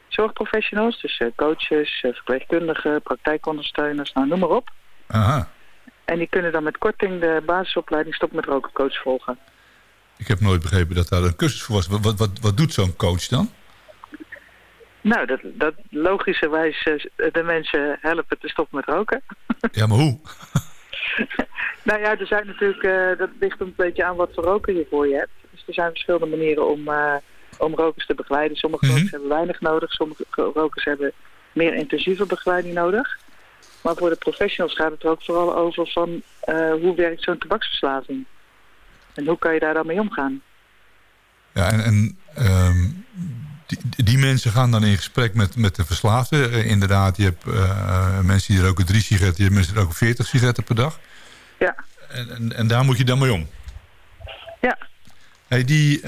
Zorgprofessionals, dus coaches, verpleegkundigen, praktijkondersteuners, nou noem maar op. Aha, En die kunnen dan met korting de basisopleiding stop met roken coach volgen. ik heb nooit begrepen dat daar een cursus voor was. Wat, wat, wat, doet zo'n coach dan? Nou, dat, dat logischerwijs eh, de mensen helpen te stoppen met roken. Ja, maar hoe? nou ja, er zijn natuurlijk, eh, dat ligt een beetje aan wat voor roker je voor je hebt. Dus er zijn verschillende manieren om, eh, om rokers te begeleiden. Sommige Mhm. rokers hebben weinig nodig, sommige rokers hebben meer intensieve begeleiding nodig. Maar voor de professionals gaat het er ook vooral over van eh, hoe werkt zo'n tabaksverslaving? En hoe kan je daar dan mee omgaan? Ja, en, en ehm, die, die mensen gaan dan in gesprek met, met de verslaafde. Eh, inderdaad, je hebt eh, mensen die roken drie sigaretten, je hebt mensen die roken veertig sigaretten per dag. Ja, En, en, en daar moet je dan mee om. ja, Hey, die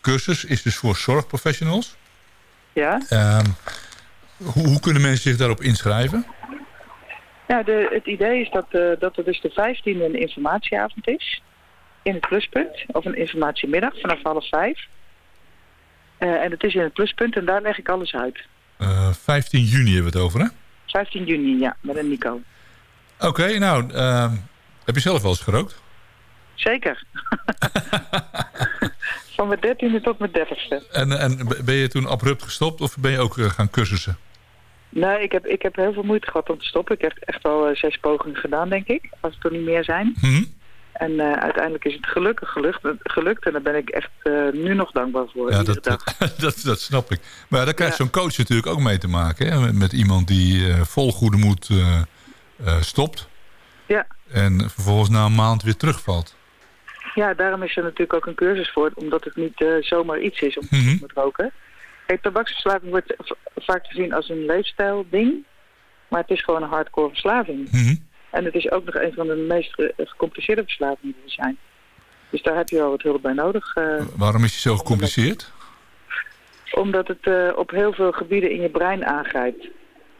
cursus is dus voor zorgprofessionals. ja. Ehm, hoe, hoe kunnen mensen zich daarop inschrijven? Ja, de, het idee is dat, eh, dat er dus de 15e een informatieavond is. In het pluspunt. Of een informatiemiddag vanaf half vijf. Eh, en het is in het pluspunt en daar leg ik alles uit. Eh 15 juni hebben we het over, hè? 15 juni, ja, met een Nico. Oké, nou, ehm, heb je zelf wel eens gerookt? Zeker. Van mijn dertiende tot mijn dertigste. En, en ben je toen abrupt gestopt of ben je ook gaan cursussen? Nee, ik heb, ik heb heel veel moeite gehad om te stoppen. Ik heb echt al eh, zes pogingen gedaan, denk ik. Als het er niet meer zijn. Mhm. En eh, uiteindelijk is het gelukkig gelukt, gelukt. En daar ben ik echt eh, nu nog dankbaar voor. Ja, dat, dag. dat, dat snap ik. Maar daar krijgt Ja. zo'n coach natuurlijk ook mee te maken. Hè? Met, met iemand die vol goede moed stopt. Ja. En vervolgens na een maand weer terugvalt. Ja, daarom is er natuurlijk ook een cursus voor, omdat het niet zomaar iets is om te Mhm. roken. Kijk, tabaksverslaving wordt vaak gezien als een leefstijlding, maar het is gewoon een hardcore verslaving. Mhm. En het is ook nog een van de meest ge- gecompliceerde verslavingen die er zijn. Dus daar heb je wel wat hulp bij nodig. eh, Waarom is die zo gecompliceerd? omdat het eh, op heel veel gebieden in je brein aangrijpt.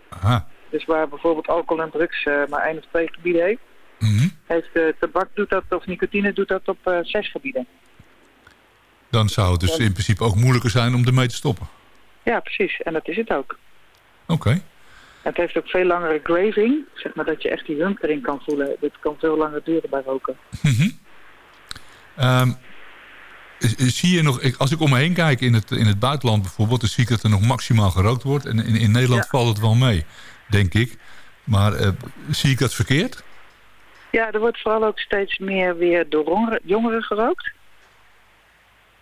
Aha. Dus waar bijvoorbeeld alcohol en drugs eh, maar één of twee gebieden heeft, Mhm. heeft tabak doet dat, of nicotine doet dat op zes gebieden. Dan zou het dus in principe ook moeilijker zijn om ermee te stoppen. Ja, precies. En dat is het ook. Oké. Het heeft ook veel langere graving. Zeg maar dat je echt die hunkering kan voelen. Dit kan veel langer duren bij roken. Ehm, z- zie je nog, als ik om me heen kijk in het, in het buitenland bijvoorbeeld... dan zie ik dat er nog maximaal gerookt wordt. En in, in Nederland Ja. valt het wel mee, denk ik. Maar eh, zie ik dat verkeerd? Ja, er wordt vooral ook steeds meer weer door jongeren gerookt.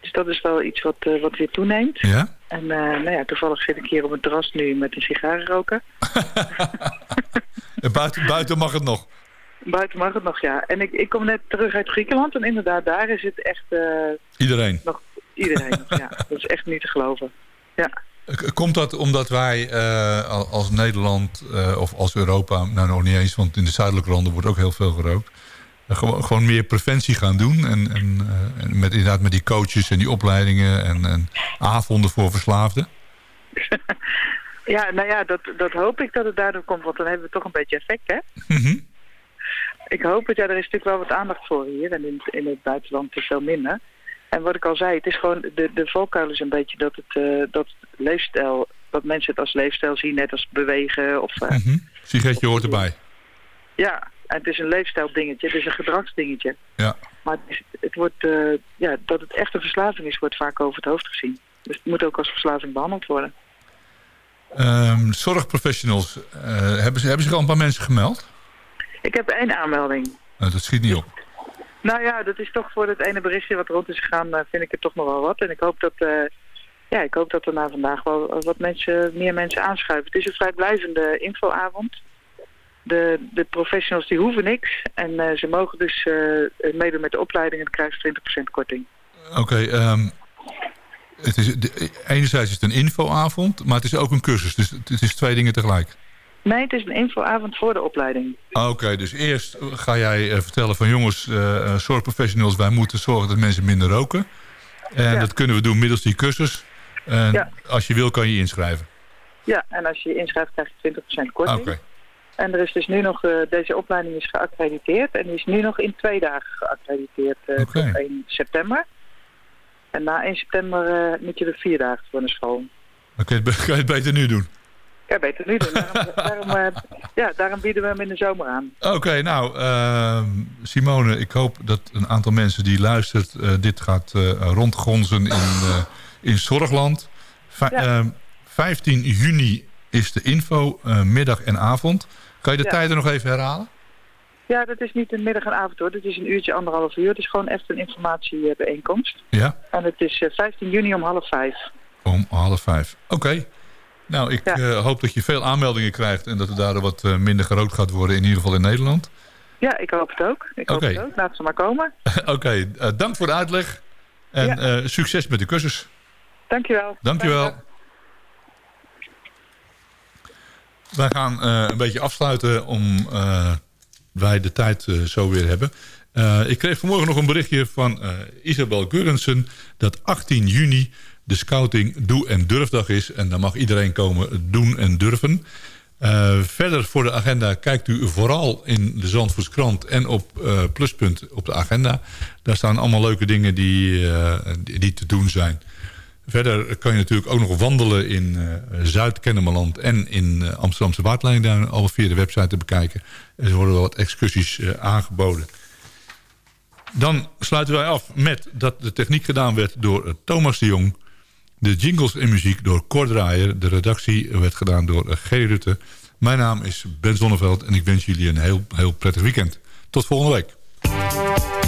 Dus dat is wel iets wat, eh, wat weer toeneemt. Ja? En eh, nou ja, toevallig zit ik hier op het terras nu met een sigaar roken. En buiten, buiten mag het nog. Buiten mag het nog, ja. En ik, ik kom net terug uit Griekenland en inderdaad, daar is het echt eh, Iedereen. nog iedereen. nog, ja. Dat is echt niet te geloven. Ja. Komt dat omdat wij al- als Nederland of als Europa... nou nog niet eens, want in de zuidelijke landen wordt ook heel veel gerookt... gewoon, gewoon meer preventie gaan doen. En, en, eh, en met, inderdaad met die coaches en die opleidingen... en, en avonden voor verslaafden. Ja, nou ja, dat, dat hoop ik dat het daardoor komt, want dan hebben we toch een beetje effect, hè? Mhm. Ik hoop het, ja, er is natuurlijk wel wat aandacht voor hier en in, het- in het buitenland is veel minder. En wat ik al zei, het is gewoon, de, de valkuil is een beetje dat het, eh, dat leefstijl dat mensen het als leefstijl zien, net als bewegen. Of, Mhm. Sigaretje hoort erbij. Ja, en het is een leefstijl dingetje, het is een gedragsdingetje. Ja. Maar het, is- het wordt, eh, ja, dat het echt een verslaving is, wordt vaak over het hoofd gezien. Dus het moet ook als verslaving behandeld worden. Ehm, zorgprofessionals, eh, hebben, ze, hebben zich al een paar mensen gemeld? Ik heb één aanmelding. Nou, dat schiet niet op. Nou ja, dat is toch voor het ene berichtje wat rond is gegaan, eh, vind ik het toch nog wel wat. En ik hoop dat, ja, ik hoop dat er na vandaag wel wat mensen, meer mensen aanschuiven. Het is een vrijblijvende infoavond. De, de professionals die hoeven niks. En eh, ze mogen dus eh, meedoen met de opleiding en krijgen ze 20% korting. Oké, ehm, het is, de, enerzijds is het een infoavond, maar het is ook een cursus. Dus het, het is twee dingen tegelijk. Nee, het is een infoavond voor de opleiding. Oké, dus eerst ga jij eh, vertellen van jongens, zorgprofessionals, wij moeten zorgen dat mensen minder roken. En Ja. dat kunnen we doen middels die cursus. En Ja. als je wil kan je je inschrijven. Ja, en als je je inschrijft krijg je 20% Oké, korting. En er is dus nu nog, eh, deze opleiding is geaccrediteerd en die is nu nog in twee dagen geaccrediteerd Oké. tot 1 september. En na 1 september eh, moet je er vier dagen voor naar school. dan kun je, het, kan je het beter nu doen. Ja, beter nu doen. Daarom, daarom, ja, daarom bieden we hem in de zomer aan. Oké, nou, ehm, Simone, ik hoop dat een aantal mensen die luistert... dit gaat rondgonzen in, in Zorgland. Vij- Ja. ehm, 15 juni is de info, eh, middag en avond. Kan je de Ja. tijden nog even herhalen? Ja, dat is niet een middag en avond hoor. Dat is een uurtje, anderhalf uur. Het is gewoon echt een informatiebijeenkomst. Ja, En het is eh, 15 juni om half vijf. om half vijf. Oké. Nou, ik Ja. eh, hoop dat je veel aanmeldingen krijgt... en dat er daardoor wat eh, minder gerookt gaat worden, in ieder geval in Nederland. Ja, ik hoop het ook. Ik hoop het ook. Laat ze maar komen. Oké, eh, dank voor de uitleg. En Ja. eh, succes met de cursus. Dankjewel. Dankjewel. Wij gaan eh, een beetje afsluiten om eh, wij de tijd eh, zo weer hebben. Ik kreeg vanmorgen nog een berichtje van Isabel Gurrensen... dat 18 juni de scouting Doe en Durfdag is. En daar mag iedereen komen doen en durven. Verder voor de agenda kijkt u vooral in de Zandvoortskrant... en op Pluspunt op de agenda. Daar staan allemaal leuke dingen die, die te doen zijn. Verder kan je natuurlijk ook nog wandelen in eh, Zuid-Kennemerland... en in eh, Amsterdamse Waardlijnduinen. Al via de website te bekijken. Er worden wel wat excursies eh, aangeboden. Dan sluiten wij af met dat de techniek gedaan werd door Thomas de Jong. De jingles en muziek door Cor Draaier. De redactie werd gedaan door G. Rutte. Mijn naam is Ben Zonneveld en ik wens jullie een heel, heel prettig weekend. Tot volgende week.